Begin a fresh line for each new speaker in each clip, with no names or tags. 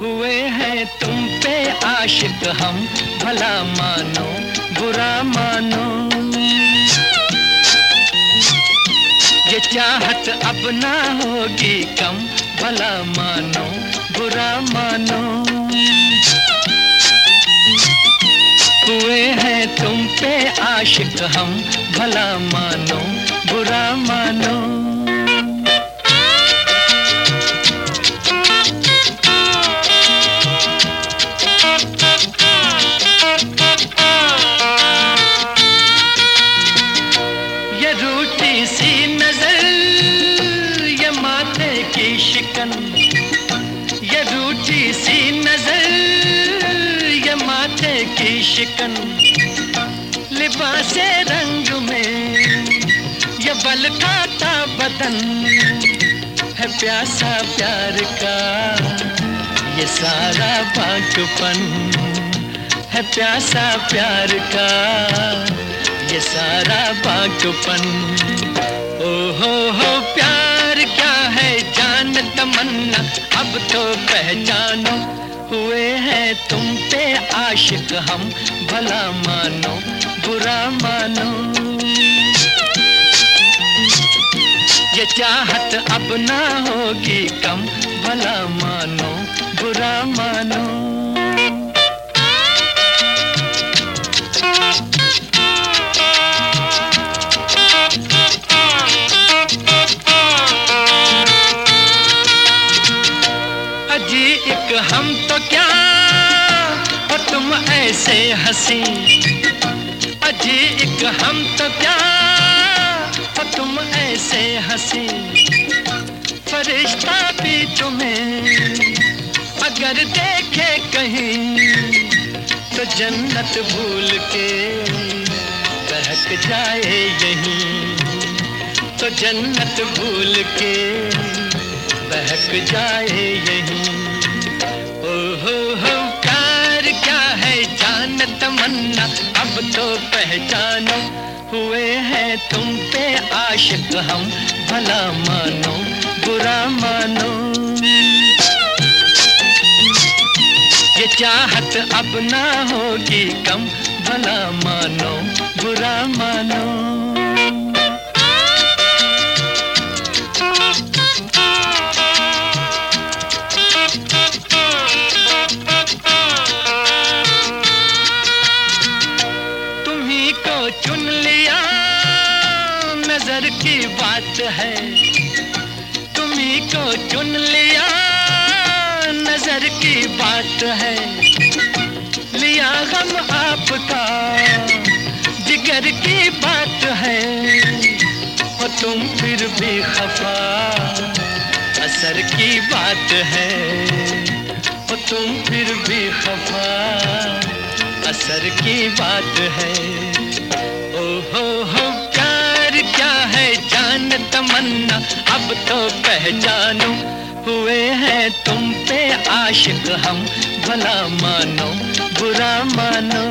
हुए हैं तुम पे आशिक हम, भला मानो, बुरा मानो। ये चाहत अब ना होगी कम, भला मानो, बुरा मानो। हुए हैं तुम पे आशिक हम, भला मानो, बुरा मानो। ये सी नज़र, ये सी नज़र, ये माथे की शिकन। लिबास रंग में, ये बल खाता बदन, है प्यासा प्यार का। ये सारा बाकपन है प्यासा प्यार का। ये सारा बाकपन ओ हो हो, प्यार क्या है जान तमन्ना? अब तो पहचानो, हुए हैं तुम पे आशिक हम, भला मानो, बुरा मानो। ये चाहत अब ना होगी कम, भला मानो, बुरा मानो। अजी एक हम तो क्या, और तुम ऐसे हँसी। अजी एक हम तो क्या तुम ऐसे हँसी। फरिश्ता भी तुम्हें अगर देखे कहीं तो जन्नत भूल के बहक जाए यहीं। तो जन्नत भूल के बहक जाए यहीं। अब तो पहचानो, हुए हैं तुम पे आशिक हम, भला मानो, बुरा मानो। ये चाहत अब ना होगी कम, भला मानो, बुरा मानो। नज़र की बात है। तुम्ही को चुन लिया, नज़र की बात है। लिया गम आपका, जिगर की बात है। और तुम फिर भी खफा, असर की बात है। और तुम फिर भी खफा, असर की बात है। तमन्ना अब तो पहचानो। हुए हैं तुम पे आशिक हम, भला मानो, बुरा मानो।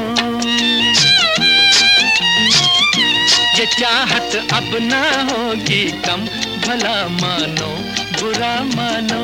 ये चाहत अब ना होगी कम, भला मानो, बुरा मानो।